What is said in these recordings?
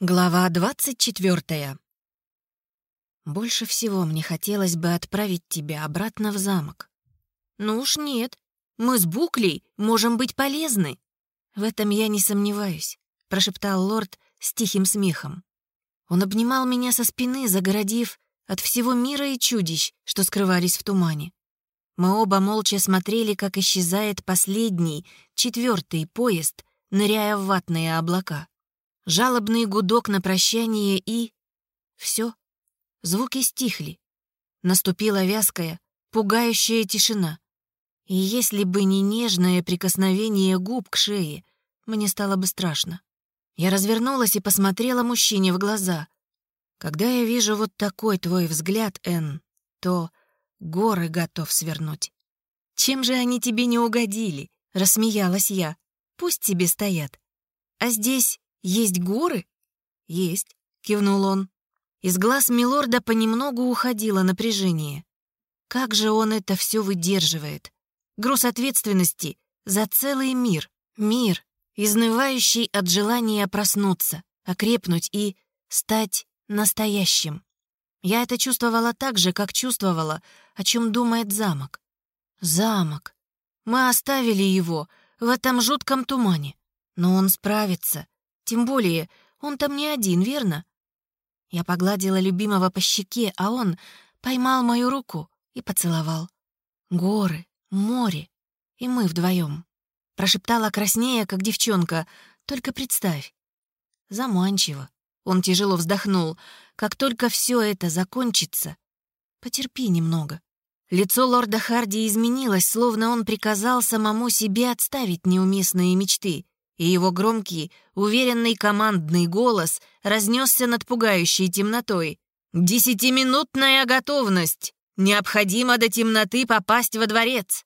Глава 24. Больше всего мне хотелось бы отправить тебя обратно в замок. Ну уж нет, мы с Буклей можем быть полезны. В этом я не сомневаюсь, прошептал лорд с тихим смехом. Он обнимал меня со спины, загородив от всего мира и чудищ, что скрывались в тумане. Мы оба молча смотрели, как исчезает последний, четвертый поезд, ныряя в ватные облака жалобный гудок на прощание и... Все. Звуки стихли. Наступила вязкая, пугающая тишина. И если бы не нежное прикосновение губ к шее, мне стало бы страшно. Я развернулась и посмотрела мужчине в глаза. Когда я вижу вот такой твой взгляд, Энн, то горы готов свернуть. Чем же они тебе не угодили? Рассмеялась я. Пусть тебе стоят. А здесь «Есть горы?» «Есть», — кивнул он. Из глаз Милорда понемногу уходило напряжение. Как же он это все выдерживает? Груз ответственности за целый мир. Мир, изнывающий от желания проснуться, окрепнуть и стать настоящим. Я это чувствовала так же, как чувствовала, о чем думает замок. Замок. Мы оставили его в этом жутком тумане. Но он справится. Тем более, он там не один, верно? Я погладила любимого по щеке, а он поймал мою руку и поцеловал. Горы, море, и мы вдвоем. Прошептала краснея, как девчонка. Только представь. Заманчиво. Он тяжело вздохнул. Как только все это закончится, потерпи немного. Лицо лорда Харди изменилось, словно он приказал самому себе отставить неуместные мечты и его громкий, уверенный командный голос разнесся над пугающей темнотой. «Десятиминутная готовность! Необходимо до темноты попасть во дворец!»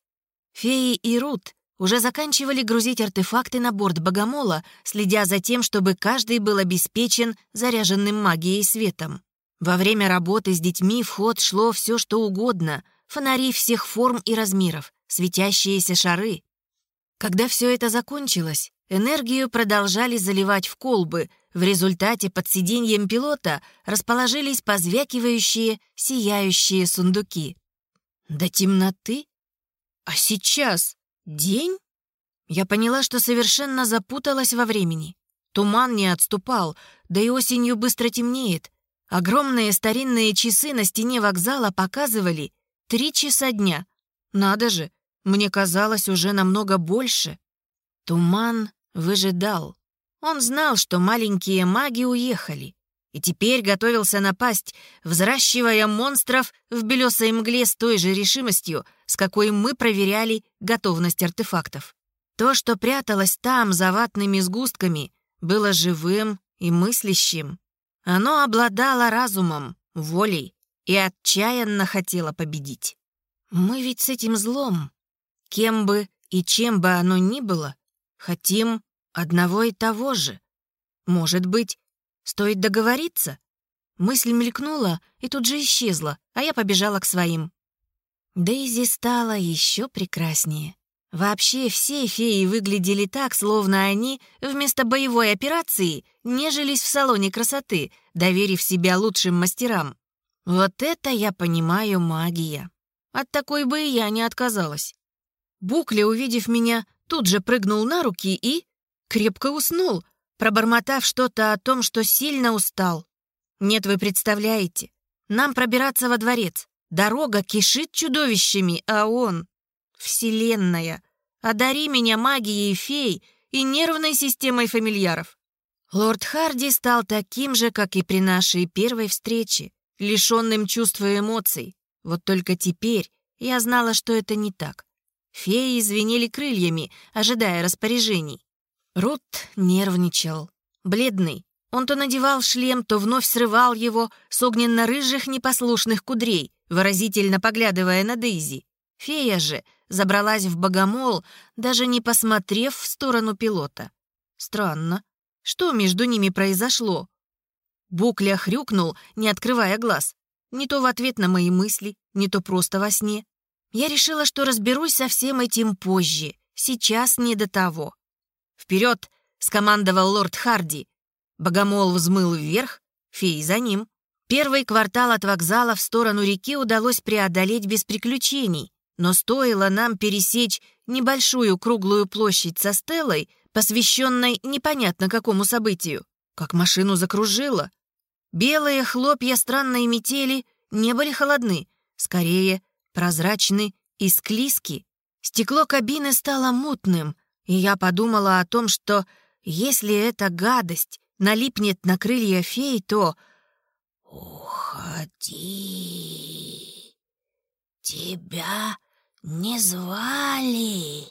Феи и Рут уже заканчивали грузить артефакты на борт богомола, следя за тем, чтобы каждый был обеспечен заряженным магией светом. Во время работы с детьми в ход шло все, что угодно — фонари всех форм и размеров, светящиеся шары. Когда все это закончилось, Энергию продолжали заливать в колбы. В результате под сиденьем пилота расположились позвякивающие, сияющие сундуки. До темноты? А сейчас день? Я поняла, что совершенно запуталась во времени. Туман не отступал, да и осенью быстро темнеет. Огромные старинные часы на стене вокзала показывали три часа дня. Надо же, мне казалось уже намного больше. Туман Выжидал. Он знал, что маленькие маги уехали, и теперь готовился напасть, взращивая монстров в белесой мгле с той же решимостью, с какой мы проверяли готовность артефактов. То, что пряталось там за ватными сгустками, было живым и мыслящим. Оно обладало разумом, волей и отчаянно хотело победить. Мы ведь с этим злом, кем бы и чем бы оно ни было, Хотим одного и того же. Может быть, стоит договориться? Мысль мелькнула и тут же исчезла, а я побежала к своим. Дейзи стала еще прекраснее. Вообще все феи выглядели так, словно они вместо боевой операции нежились в салоне красоты, доверив себя лучшим мастерам. Вот это я понимаю магия. От такой бы и я не отказалась. Букля, увидев меня, тут же прыгнул на руки и крепко уснул, пробормотав что-то о том, что сильно устал. Нет, вы представляете, нам пробираться во дворец. Дорога кишит чудовищами, а он... Вселенная. Одари меня магией фей и нервной системой фамильяров. Лорд Харди стал таким же, как и при нашей первой встрече, лишенным чувства эмоций. Вот только теперь я знала, что это не так. Феи звенели крыльями, ожидая распоряжений. Рут нервничал. Бледный. Он то надевал шлем, то вновь срывал его с огненно-рыжих непослушных кудрей, выразительно поглядывая на Дейзи. Фея же забралась в богомол, даже не посмотрев в сторону пилота. Странно. Что между ними произошло? Букля хрюкнул, не открывая глаз. Не то в ответ на мои мысли, не то просто во сне. Я решила, что разберусь со всем этим позже. Сейчас не до того. «Вперед!» — скомандовал лорд Харди. Богомол взмыл вверх, феи за ним. Первый квартал от вокзала в сторону реки удалось преодолеть без приключений, но стоило нам пересечь небольшую круглую площадь со стелой, посвященной непонятно какому событию, как машину закружило. Белые хлопья странной метели не были холодны, скорее прозрачны и склизки. Стекло кабины стало мутным, и я подумала о том, что если эта гадость налипнет на крылья фей, то... «Уходи! Тебя не звали!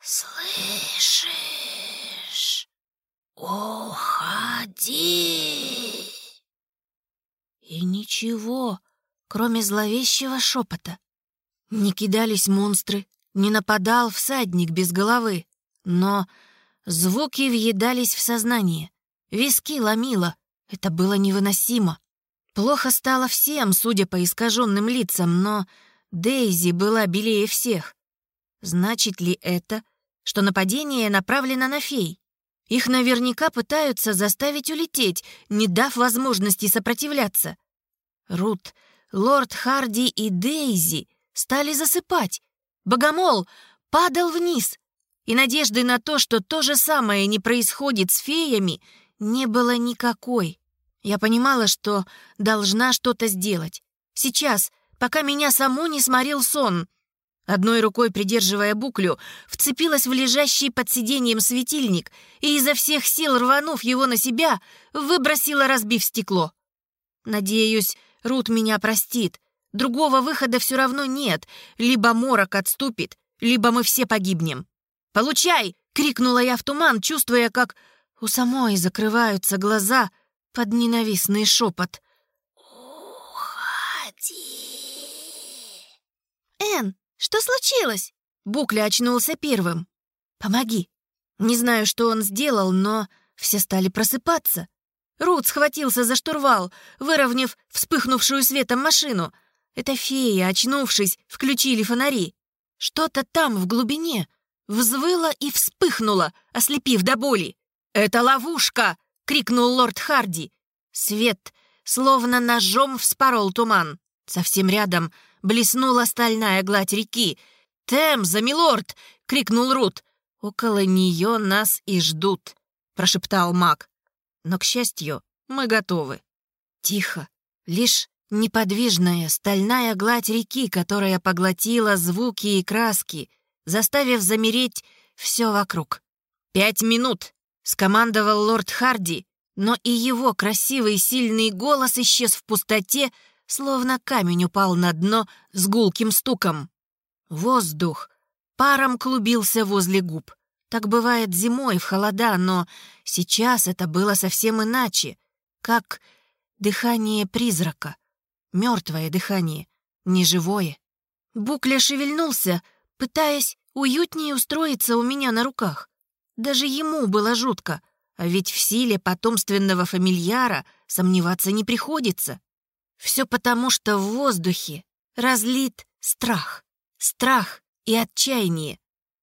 Слышишь? Уходи!» И ничего, кроме зловещего шепота. Не кидались монстры, не нападал всадник без головы, но звуки въедались в сознание. Виски ломило. Это было невыносимо. Плохо стало всем, судя по искаженным лицам, но Дейзи была белее всех. Значит ли это, что нападение направлено на фей? Их наверняка пытаются заставить улететь, не дав возможности сопротивляться. Рут, лорд Харди и Дейзи стали засыпать. Богомол падал вниз. И надежды на то, что то же самое не происходит с феями, не было никакой. Я понимала, что должна что-то сделать. Сейчас, пока меня саму не сморил сон. Одной рукой придерживая буклю, вцепилась в лежащий под сиденьем светильник и изо всех сил рванув его на себя, выбросила, разбив стекло. Надеюсь, Рут меня простит. Другого выхода все равно нет. Либо морок отступит, либо мы все погибнем. «Получай!» — крикнула я в туман, чувствуя, как у самой закрываются глаза под ненавистный шепот. «Уходи!» «Эн, что случилось?» Букля очнулся первым. «Помоги!» Не знаю, что он сделал, но все стали просыпаться. Рут схватился за штурвал, выровняв вспыхнувшую светом машину. Это фея, очнувшись, включили фонари. Что-то там, в глубине, взвыло и вспыхнуло, ослепив до боли. «Это ловушка!» — крикнул лорд Харди. Свет словно ножом вспорол туман. Совсем рядом блеснула стальная гладь реки. «Темза, милорд!» — крикнул Рут. «Около нее нас и ждут», — прошептал маг. «Но, к счастью, мы готовы». Тихо, лишь неподвижная стальная гладь реки, которая поглотила звуки и краски, заставив замереть все вокруг. «Пять минут!» скомандовал лорд Харди, но и его красивый сильный голос исчез в пустоте, словно камень упал на дно с гулким стуком. Воздух паром клубился возле губ. Так бывает зимой в холода, но сейчас это было совсем иначе, как дыхание призрака. Мертвое дыхание, неживое. Букля шевельнулся, пытаясь уютнее устроиться у меня на руках. Даже ему было жутко, а ведь в силе потомственного фамильяра сомневаться не приходится. Все потому, что в воздухе разлит страх. Страх и отчаяние.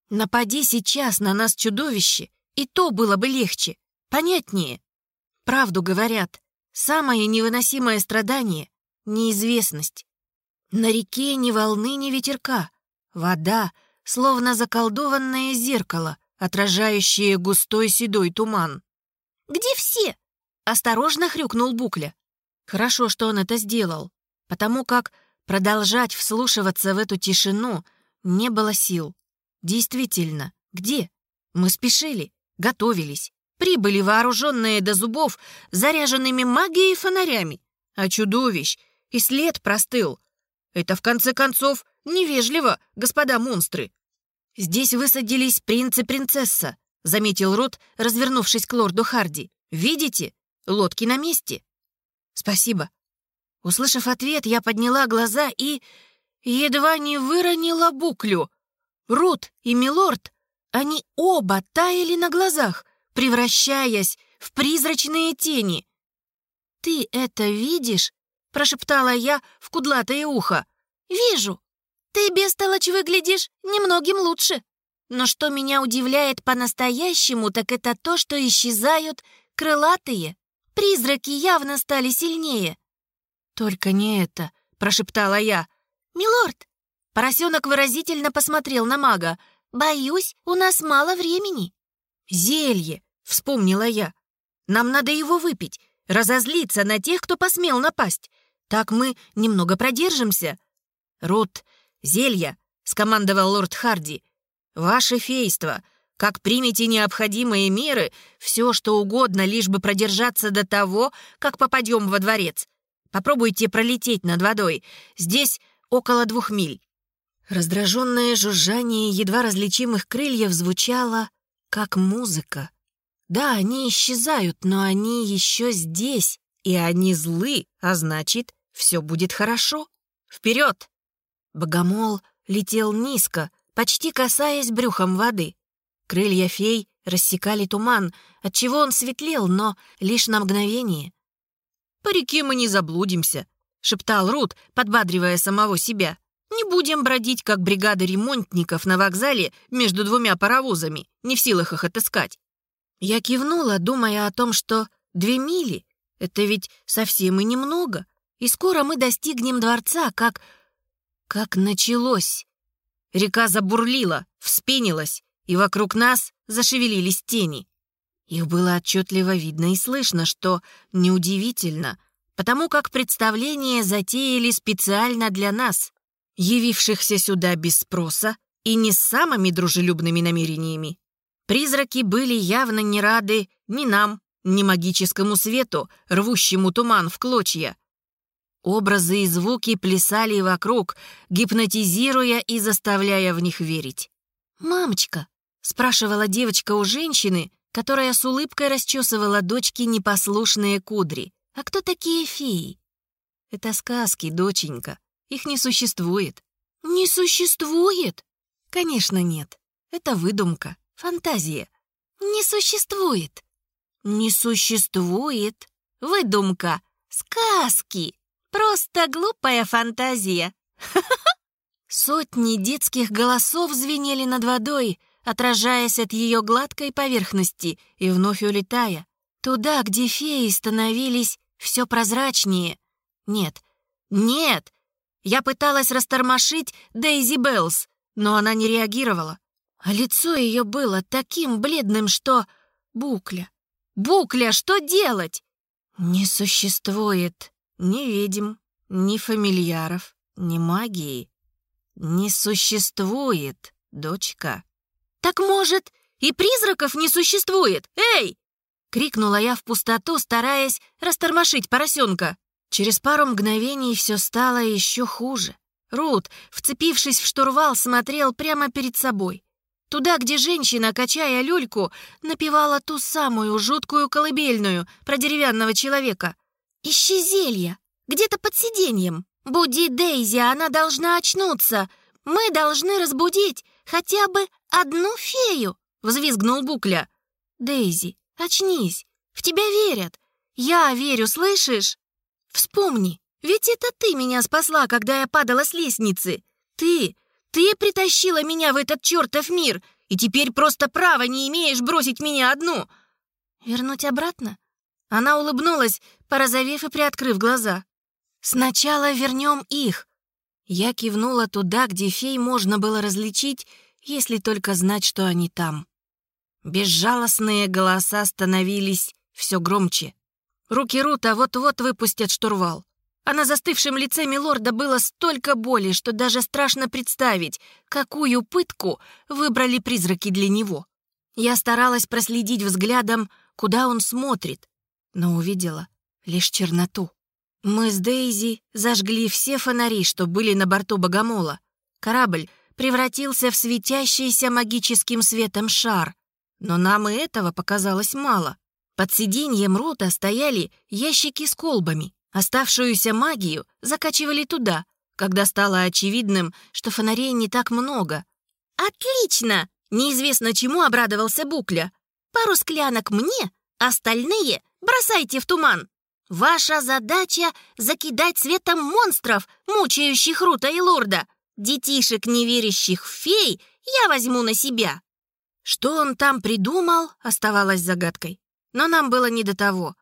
Напади сейчас на нас чудовище, и то было бы легче, понятнее. Правду говорят, самое невыносимое страдание — неизвестность. На реке ни волны, ни ветерка. Вода, словно заколдованное зеркало — отражающие густой седой туман. «Где все?» — осторожно хрюкнул Букля. Хорошо, что он это сделал, потому как продолжать вслушиваться в эту тишину не было сил. Действительно, где? Мы спешили, готовились, прибыли вооруженные до зубов, заряженными магией фонарями, а чудовищ и след простыл. Это, в конце концов, невежливо, господа монстры. «Здесь высадились принц и принцесса», — заметил Рот, развернувшись к лорду Харди. «Видите? Лодки на месте». «Спасибо». Услышав ответ, я подняла глаза и... едва не выронила буклю. Рут и Милорд, они оба таяли на глазах, превращаясь в призрачные тени. «Ты это видишь?» — прошептала я в кудлатое ухо. «Вижу», ты, бестолочь, выглядишь немногим лучше. Но что меня удивляет по-настоящему, так это то, что исчезают крылатые. Призраки явно стали сильнее». «Только не это», — прошептала я. «Милорд!» Поросенок выразительно посмотрел на мага. «Боюсь, у нас мало времени». «Зелье!» — вспомнила я. «Нам надо его выпить, разозлиться на тех, кто посмел напасть. Так мы немного продержимся». «Рут, зелья!» — скомандовал лорд Харди. «Ваше фейство! Как примете необходимые меры, все, что угодно, лишь бы продержаться до того, как попадем во дворец. Попробуйте пролететь над водой. Здесь около двух миль». Раздраженное жужжание едва различимых крыльев звучало, как музыка. Да, они исчезают, но они еще здесь, и они злы, а значит, все будет хорошо. Вперед! Богомол летел низко, почти касаясь брюхом воды. Крылья фей рассекали туман, отчего он светлел, но лишь на мгновение. «По реке мы не заблудимся», — шептал Рут, подбадривая самого себя. «Не будем бродить, как бригада ремонтников на вокзале между двумя паровозами, не в силах их отыскать». Я кивнула, думая о том, что две мили — это ведь совсем и немного, и скоро мы достигнем дворца, как... как началось. Река забурлила, вспенилась, и вокруг нас зашевелились тени. Их было отчетливо видно и слышно, что неудивительно, потому как представление затеяли специально для нас, явившихся сюда без спроса и не с самыми дружелюбными намерениями. Призраки были явно не рады ни нам, ни магическому свету, рвущему туман в клочья. Образы и звуки плясали вокруг, гипнотизируя и заставляя в них верить. «Мамочка, спрашивала девочка у женщины, которая с улыбкой расчесывала дочке непослушные кудри. «А кто такие феи?» «Это сказки, доченька. Их не существует». «Не существует?» «Конечно, нет. Это выдумка, фантазия». «Не существует». «Не существует. Выдумка. Сказки. Просто глупая фантазия». Сотни детских голосов звенели над водой, отражаясь от ее гладкой поверхности и вновь улетая. Туда, где феи становились все прозрачнее. Нет, нет! Я пыталась растормошить Дейзи Беллс, но она не реагировала. А лицо ее было таким бледным, что... Букля! Букля, что делать? Не существует ни ведьм, ни фамильяров, ни магии. Не существует, дочка. «Так, может, и призраков не существует? Эй!» — крикнула я в пустоту, стараясь растормошить поросенка. Через пару мгновений все стало еще хуже. Рут, вцепившись в штурвал, смотрел прямо перед собой. Туда, где женщина, качая люльку, напевала ту самую жуткую колыбельную про деревянного человека. «Ищи зелья! Где-то под сиденьем! Буди Дейзи, она должна очнуться! Мы должны разбудить хотя бы одну фею!» — взвизгнул Букля. «Дейзи, очнись! В тебя верят! Я верю, слышишь? Вспомни, ведь это ты меня спасла, когда я падала с лестницы! Ты, ты притащила меня в этот чертов мир, и теперь просто права не имеешь бросить меня одну!» «Вернуть обратно?» Она улыбнулась, порозовев и приоткрыв глаза. «Сначала вернем их, я кивнула туда, где фей можно было различить, если только знать, что они там. Безжалостные голоса становились все громче. Руки Рута вот-вот выпустят штурвал. А на застывшем лице Милорда было столько боли, что даже страшно представить, какую пытку выбрали призраки для него. Я старалась проследить взглядом, куда он смотрит, но увидела лишь черноту. Мы с Дейзи зажгли все фонари, что были на борту Богомола. Корабль превратился в светящийся магическим светом шар. Но нам и этого показалось мало. Под сиденьем рота стояли ящики с колбами. Оставшуюся магию закачивали туда, когда стало очевидным, что фонарей не так много. «Отлично!» — неизвестно чему обрадовался Букля. «Пару склянок мне, остальные бросайте в туман!» Ваша задача — закидать светом монстров, мучающих Рута и Лорда. Детишек, не верящих в фей, я возьму на себя». Что он там придумал, оставалось загадкой. Но нам было не до того.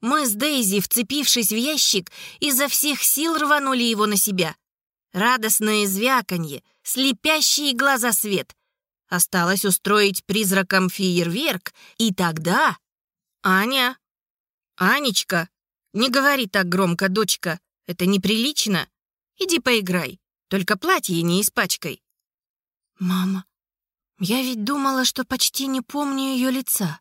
Мы с Дейзи, вцепившись в ящик, изо всех сил рванули его на себя. Радостное звяканье, слепящие глаза свет. Осталось устроить призракам фейерверк, и тогда... «Аня! Анечка! Не говори так громко, дочка! Это неприлично! Иди поиграй, только платье не испачкай!» «Мама, я ведь думала, что почти не помню ее лица.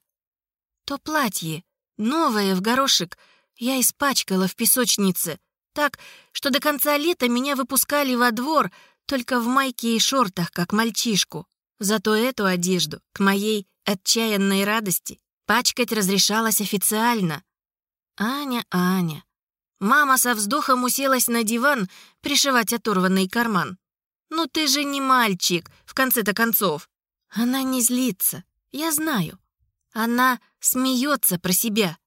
То платье, новое в горошек, я испачкала в песочнице, так, что до конца лета меня выпускали во двор только в майке и шортах, как мальчишку. Зато эту одежду, к моей отчаянной радости, пачкать разрешалось официально. Аня, Аня. Мама со вздохом уселась на диван пришивать оторванный карман. «Ну ты же не мальчик, в конце-то концов!» Она не злится, я знаю. Она смеется про себя,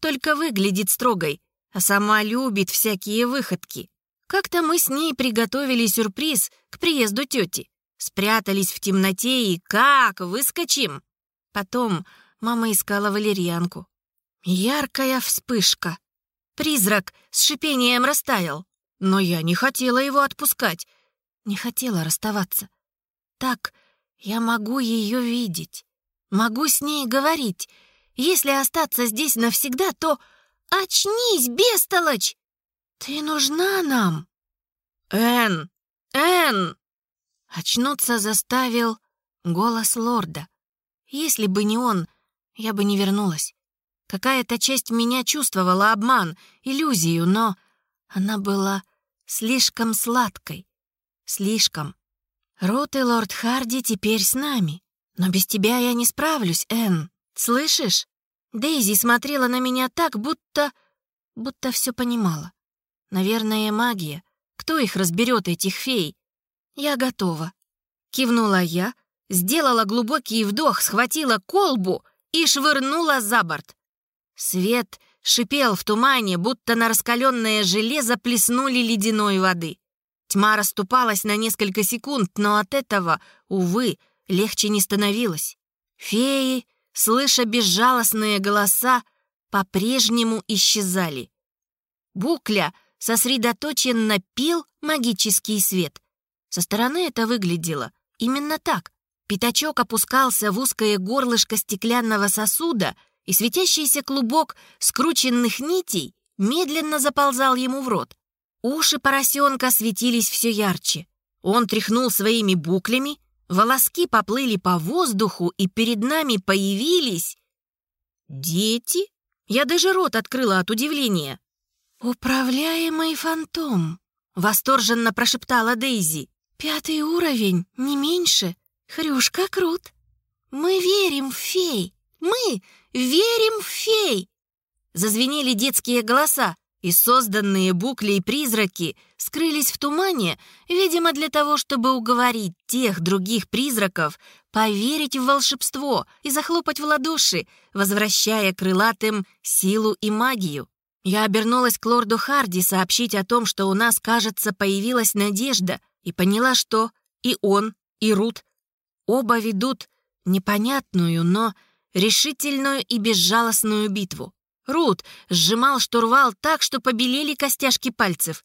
только выглядит строгой, а сама любит всякие выходки. Как-то мы с ней приготовили сюрприз к приезду тети. Спрятались в темноте и как выскочим. Потом мама искала валерьянку. Яркая вспышка. Призрак с шипением растаял. Но я не хотела его отпускать. Не хотела расставаться. Так я могу ее видеть, могу с ней говорить. Если остаться здесь навсегда, то... Очнись, бестолочь! Ты нужна нам. Эн! Эн! Очнуться заставил голос лорда. Если бы не он, я бы не вернулась. Какая-то часть меня чувствовала обман, иллюзию, но она была слишком сладкой. Слишком. Рут и лорд Харди теперь с нами. Но без тебя я не справлюсь, Энн. Слышишь? Дейзи смотрела на меня так, будто... будто все понимала. Наверное, магия. Кто их разберет, этих фей? Я готова. Кивнула я, сделала глубокий вдох, схватила колбу и швырнула за борт. Свет шипел в тумане, будто на раскаленное железо плеснули ледяной воды. Тьма расступалась на несколько секунд, но от этого, увы, легче не становилось. Феи, слыша безжалостные голоса, по-прежнему исчезали. Букля сосредоточенно пил магический свет. Со стороны это выглядело именно так. Пятачок опускался в узкое горлышко стеклянного сосуда, и светящийся клубок скрученных нитей медленно заползал ему в рот. Уши поросенка светились все ярче. Он тряхнул своими буклями, волоски поплыли по воздуху, и перед нами появились... Дети? Я даже рот открыла от удивления. «Управляемый фантом», — восторженно прошептала Дейзи. «Пятый уровень, не меньше. Хрюшка крут. Мы верим в фей. Мы верим в фей!» Зазвенели детские голоса и созданные букли и призраки скрылись в тумане, видимо, для того, чтобы уговорить тех других призраков поверить в волшебство и захлопать в ладоши, возвращая крылатым силу и магию. Я обернулась к лорду Харди сообщить о том, что у нас, кажется, появилась надежда, и поняла, что и он, и Рут оба ведут непонятную, но решительную и безжалостную битву. Рут сжимал штурвал так, что побелели костяшки пальцев,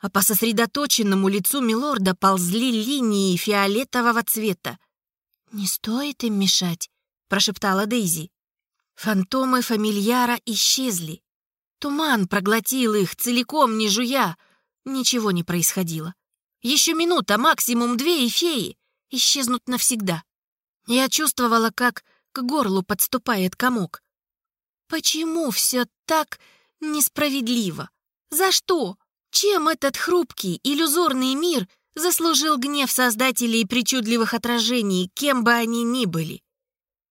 а по сосредоточенному лицу Милорда ползли линии фиолетового цвета. «Не стоит им мешать», — прошептала Дейзи. Фантомы фамильяра исчезли. Туман проглотил их, целиком не жуя. Ничего не происходило. Еще минута, максимум две, и феи исчезнут навсегда. Я чувствовала, как к горлу подступает комок. Почему все так несправедливо? За что? Чем этот хрупкий, иллюзорный мир заслужил гнев создателей причудливых отражений, кем бы они ни были?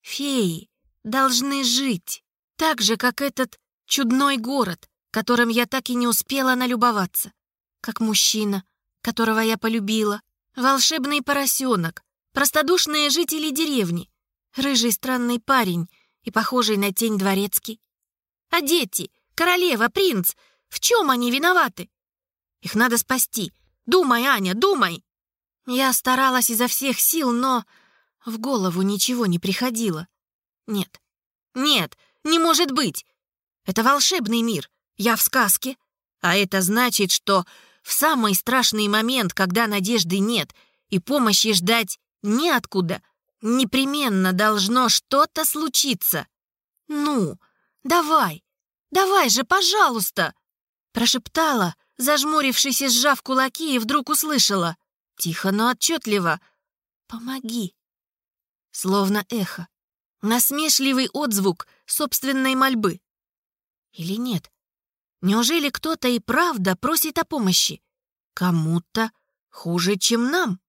Феи должны жить, так же, как этот чудной город, которым я так и не успела налюбоваться, как мужчина, которого я полюбила, волшебный поросенок, простодушные жители деревни, рыжий странный парень, и похожий на тень дворецкий. А дети, королева, принц, в чем они виноваты? Их надо спасти. Думай, Аня, думай!» Я старалась изо всех сил, но в голову ничего не приходило. Нет, нет, Не может быть! Это волшебный мир. Я в сказке. А это значит, что в самый страшный момент, когда надежды нет и помощи ждать неоткуда, непременно должно что-то случиться. Ну, давай, давай же, пожалуйста!» Прошептала, зажмурившись и сжав кулаки, и вдруг услышала. Тихо, но отчетливо. «Помоги!» Словно эхо. Насмешливый отзвук собственной мольбы. Или нет? Неужели кто-то и правда просит о помощи? Кому-то хуже, чем нам.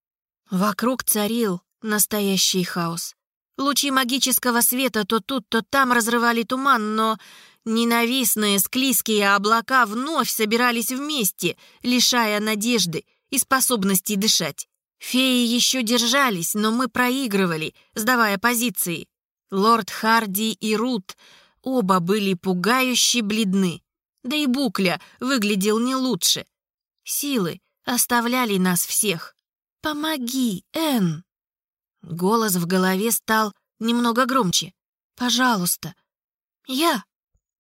Вокруг царил настоящий хаос. Лучи магического света то тут, то там разрывали туман, но ненавистные склизкие облака вновь собирались вместе, лишая надежды и способности дышать. Феи еще держались, но мы проигрывали, сдавая позиции. Лорд Харди и Рут оба были пугающе бледны. Да и Букля выглядел не лучше. Силы оставляли нас всех. «Помоги, Энн!» Голос в голове стал немного громче. «Пожалуйста!» «Я!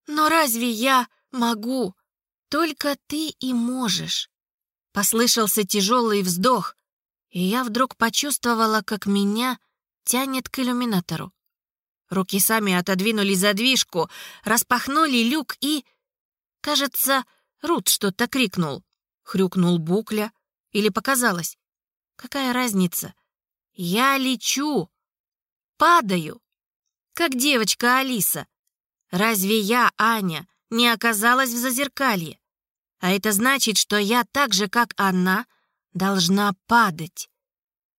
Но разве я могу? Только ты и можешь!» Послышался тяжелый вздох, и я вдруг почувствовала, как меня тянет к иллюминатору. Руки сами отодвинули задвижку, распахнули люк и... Кажется, Рут что-то крикнул. Хрюкнул Букля. Или показалось. Какая разница? Я лечу. Падаю. Как девочка Алиса. Разве я, Аня, не оказалась в зазеркалье? А это значит, что я так же, как она, должна падать.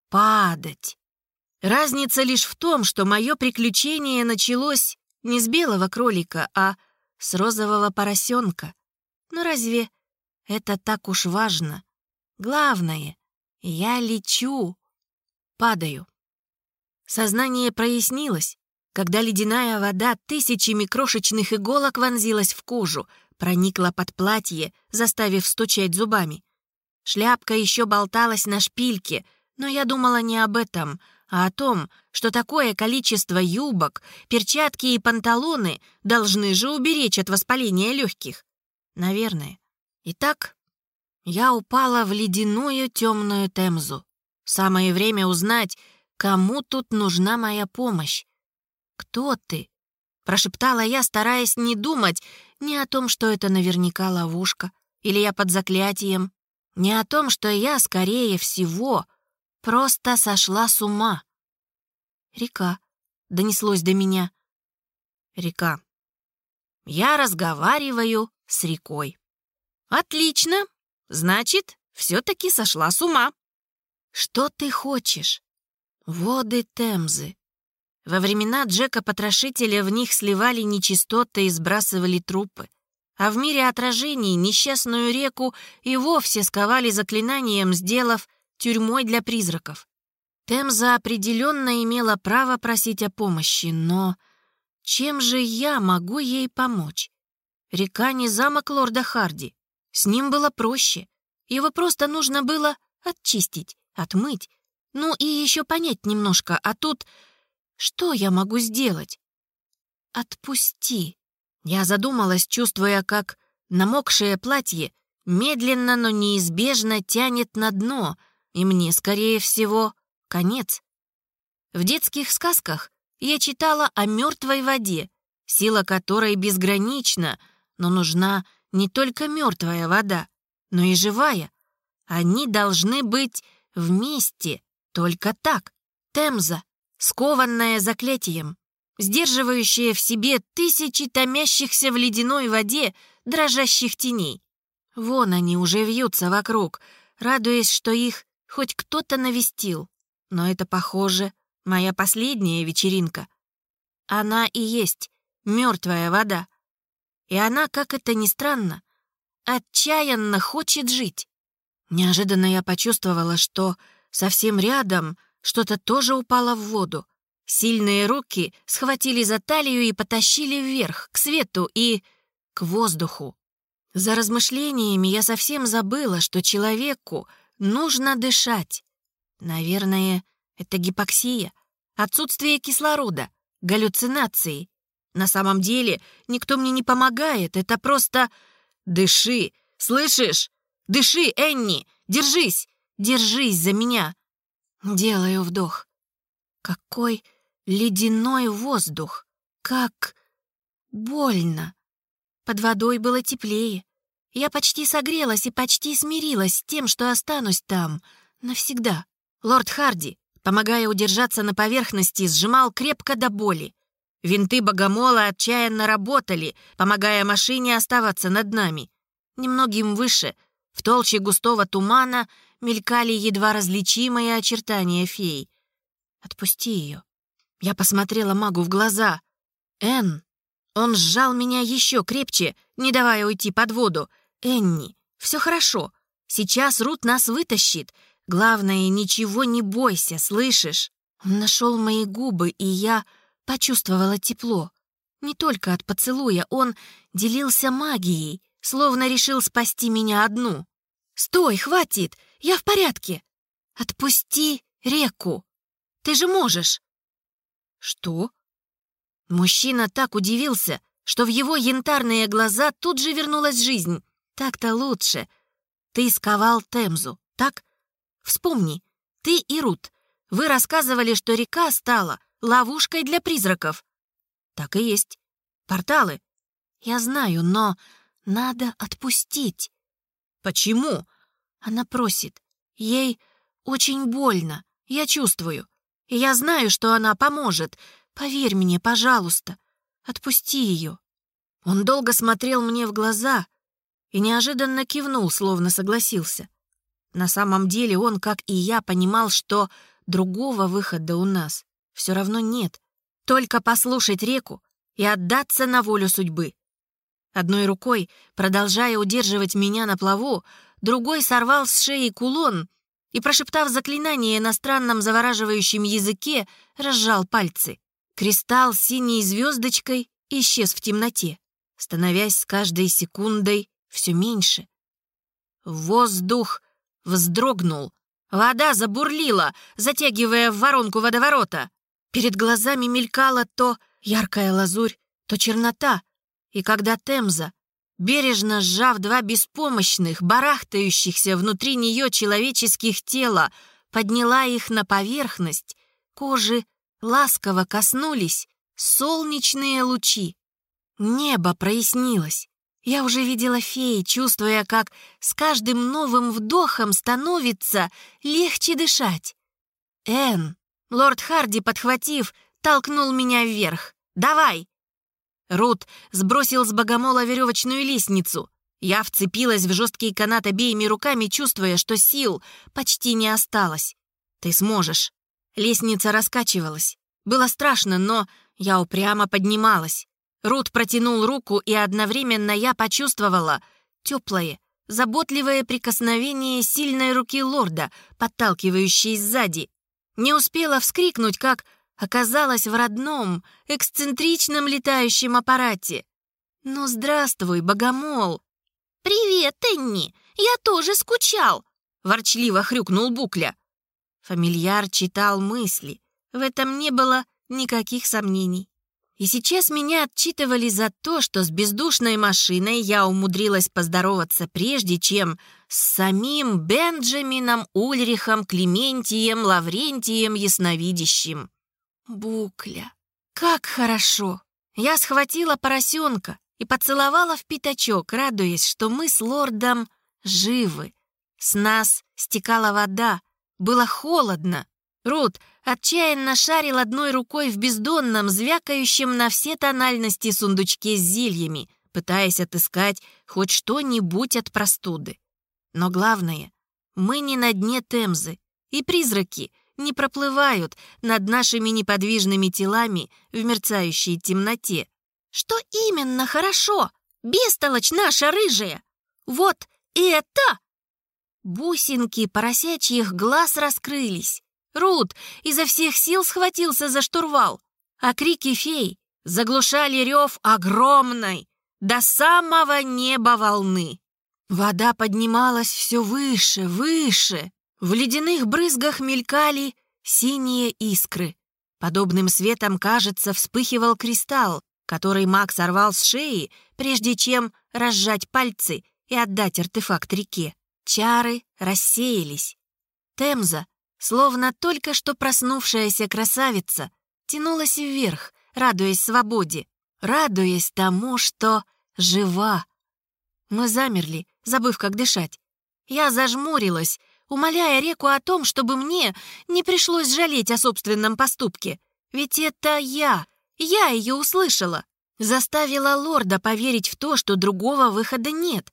Падать. Разница лишь в том, что мое приключение началось не с белого кролика, а с розового поросенка. Но разве это так уж важно? Главное, я лечу, падаю. Сознание прояснилось, когда ледяная вода тысячами крошечных иголок вонзилась в кожу, проникла под платье, заставив стучать зубами. Шляпка еще болталась на шпильке, но я думала не об этом — а о том, что такое количество юбок, перчатки и панталоны должны же уберечь от воспаления легких. Наверное. Итак, я упала в ледяную темную темзу. Самое время узнать, кому тут нужна моя помощь. «Кто ты?» — прошептала я, стараясь не думать ни о том, что это наверняка ловушка, или я под заклятием, ни о том, что я, скорее всего, Просто сошла с ума. Река. Донеслось до меня. Река. Я разговариваю с рекой. Отлично. Значит, все-таки сошла с ума. Что ты хочешь? Воды Темзы. Во времена Джека-потрошителя в них сливали нечистоты и сбрасывали трупы. А в мире отражений несчастную реку и вовсе сковали заклинанием, сделав тюрьмой для призраков. Темза определенно имела право просить о помощи, но чем же я могу ей помочь? Река не замок лорда Харди. С ним было проще. Его просто нужно было очистить, отмыть. Ну и еще понять немножко, а тут что я могу сделать? Отпусти. Я задумалась, чувствуя, как намокшее платье медленно, но неизбежно тянет на дно — и мне, скорее всего, конец. В детских сказках я читала о мертвой воде, сила которой безгранична, но нужна не только мертвая вода, но и живая. Они должны быть вместе, только так. Темза, скованная заклятием, сдерживающая в себе тысячи томящихся в ледяной воде дрожащих теней. Вон они уже вьются вокруг, радуясь, что их Хоть кто-то навестил, но это, похоже, моя последняя вечеринка. Она и есть мертвая вода. И она, как это ни странно, отчаянно хочет жить. Неожиданно я почувствовала, что совсем рядом что-то тоже упало в воду. Сильные руки схватили за талию и потащили вверх, к свету и к воздуху. За размышлениями я совсем забыла, что человеку Нужно дышать. Наверное, это гипоксия, отсутствие кислорода, галлюцинации. На самом деле никто мне не помогает, это просто... Дыши, слышишь? Дыши, Энни, держись, держись за меня. Делаю вдох. Какой ледяной воздух, как больно. Под водой было теплее. Я почти согрелась и почти смирилась с тем, что останусь там навсегда. Лорд Харди, помогая удержаться на поверхности, сжимал крепко до боли. Винты богомола отчаянно работали, помогая машине оставаться над нами. Немногим выше, в толще густого тумана, мелькали едва различимые очертания феи. «Отпусти ее». Я посмотрела магу в глаза. «Энн». Он сжал меня еще крепче, не давая уйти под воду. «Энни, все хорошо. Сейчас Рут нас вытащит. Главное, ничего не бойся, слышишь?» Он нашел мои губы, и я почувствовала тепло. Не только от поцелуя, он делился магией, словно решил спасти меня одну. «Стой, хватит! Я в порядке! Отпусти реку! Ты же можешь!» «Что?» Мужчина так удивился, что в его янтарные глаза тут же вернулась жизнь. Так-то лучше. Ты сковал Темзу, так? Вспомни, ты и Рут. Вы рассказывали, что река стала ловушкой для призраков. Так и есть. Порталы. Я знаю, но надо отпустить. Почему? Она просит. Ей очень больно. Я чувствую. И я знаю, что она поможет. Поверь мне, пожалуйста. Отпусти ее. Он долго смотрел мне в глаза и неожиданно кивнул, словно согласился. На самом деле он, как и я, понимал, что другого выхода у нас все равно нет. Только послушать реку и отдаться на волю судьбы. Одной рукой, продолжая удерживать меня на плаву, другой сорвал с шеи кулон и, прошептав заклинание на странном завораживающем языке, разжал пальцы. Кристалл с синей звездочкой исчез в темноте, становясь с каждой секундой все меньше. Воздух вздрогнул. Вода забурлила, затягивая в воронку водоворота. Перед глазами мелькала то яркая лазурь, то чернота. И когда Темза, бережно сжав два беспомощных, барахтающихся внутри нее человеческих тела, подняла их на поверхность, кожи ласково коснулись солнечные лучи. Небо прояснилось. Я уже видела феи, чувствуя, как с каждым новым вдохом становится легче дышать. Эн, лорд Харди, подхватив, толкнул меня вверх. «Давай!» Рут сбросил с богомола веревочную лестницу. Я вцепилась в жесткий канат обеими руками, чувствуя, что сил почти не осталось. «Ты сможешь». Лестница раскачивалась. Было страшно, но я упрямо поднималась. Рут протянул руку, и одновременно я почувствовала теплое, заботливое прикосновение сильной руки лорда, подталкивающей сзади. Не успела вскрикнуть, как оказалась в родном, эксцентричном летающем аппарате. «Ну, здравствуй, богомол!» «Привет, Энни! Я тоже скучал!» — ворчливо хрюкнул Букля. Фамильяр читал мысли. В этом не было никаких сомнений. И сейчас меня отчитывали за то, что с бездушной машиной я умудрилась поздороваться прежде, чем с самим Бенджамином Ульрихом Клементием Лаврентием Ясновидящим. Букля. Как хорошо! Я схватила поросенка и поцеловала в пятачок, радуясь, что мы с лордом живы. С нас стекала вода, было холодно. Рут отчаянно шарил одной рукой в бездонном, звякающем на все тональности сундучке с зельями, пытаясь отыскать хоть что-нибудь от простуды. Но главное, мы не на дне Темзы, и призраки не проплывают над нашими неподвижными телами в мерцающей темноте. Что именно хорошо? Бестолочь наша рыжая! Вот это! Бусинки поросячьих глаз раскрылись. Рут изо всех сил схватился за штурвал, а крики фей заглушали рев огромной, до самого неба волны. Вода поднималась все выше, выше. В ледяных брызгах мелькали синие искры. Подобным светом, кажется, вспыхивал кристалл, который маг сорвал с шеи, прежде чем разжать пальцы и отдать артефакт реке. Чары рассеялись. Темза, словно только что проснувшаяся красавица, тянулась вверх, радуясь свободе, радуясь тому, что жива. Мы замерли, забыв, как дышать. Я зажмурилась, умоляя реку о том, чтобы мне не пришлось жалеть о собственном поступке. Ведь это я, я ее услышала. Заставила лорда поверить в то, что другого выхода нет.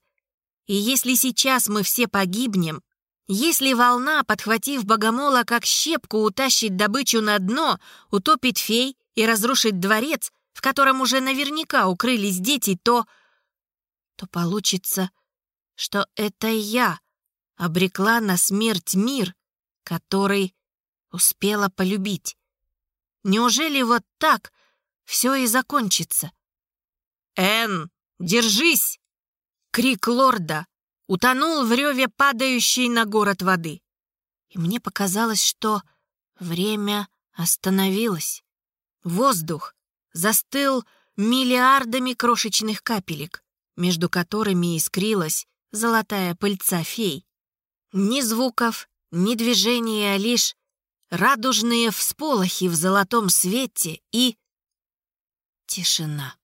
И если сейчас мы все погибнем, если волна, подхватив богомола как щепку, утащит добычу на дно, утопит фей и разрушит дворец, в котором уже наверняка укрылись дети, то... то получится, что это я обрекла на смерть мир, который успела полюбить. Неужели вот так все и закончится? «Энн, держись!» Крик лорда утонул в реве падающей на город воды. И мне показалось, что время остановилось. Воздух застыл миллиардами крошечных капелек, между которыми искрилась золотая пыльца фей. Ни звуков, ни движения, а лишь радужные всполохи в золотом свете и... тишина.